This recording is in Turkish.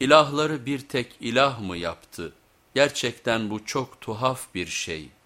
İlahları bir tek ilah mı yaptı? Gerçekten bu çok tuhaf bir şey.''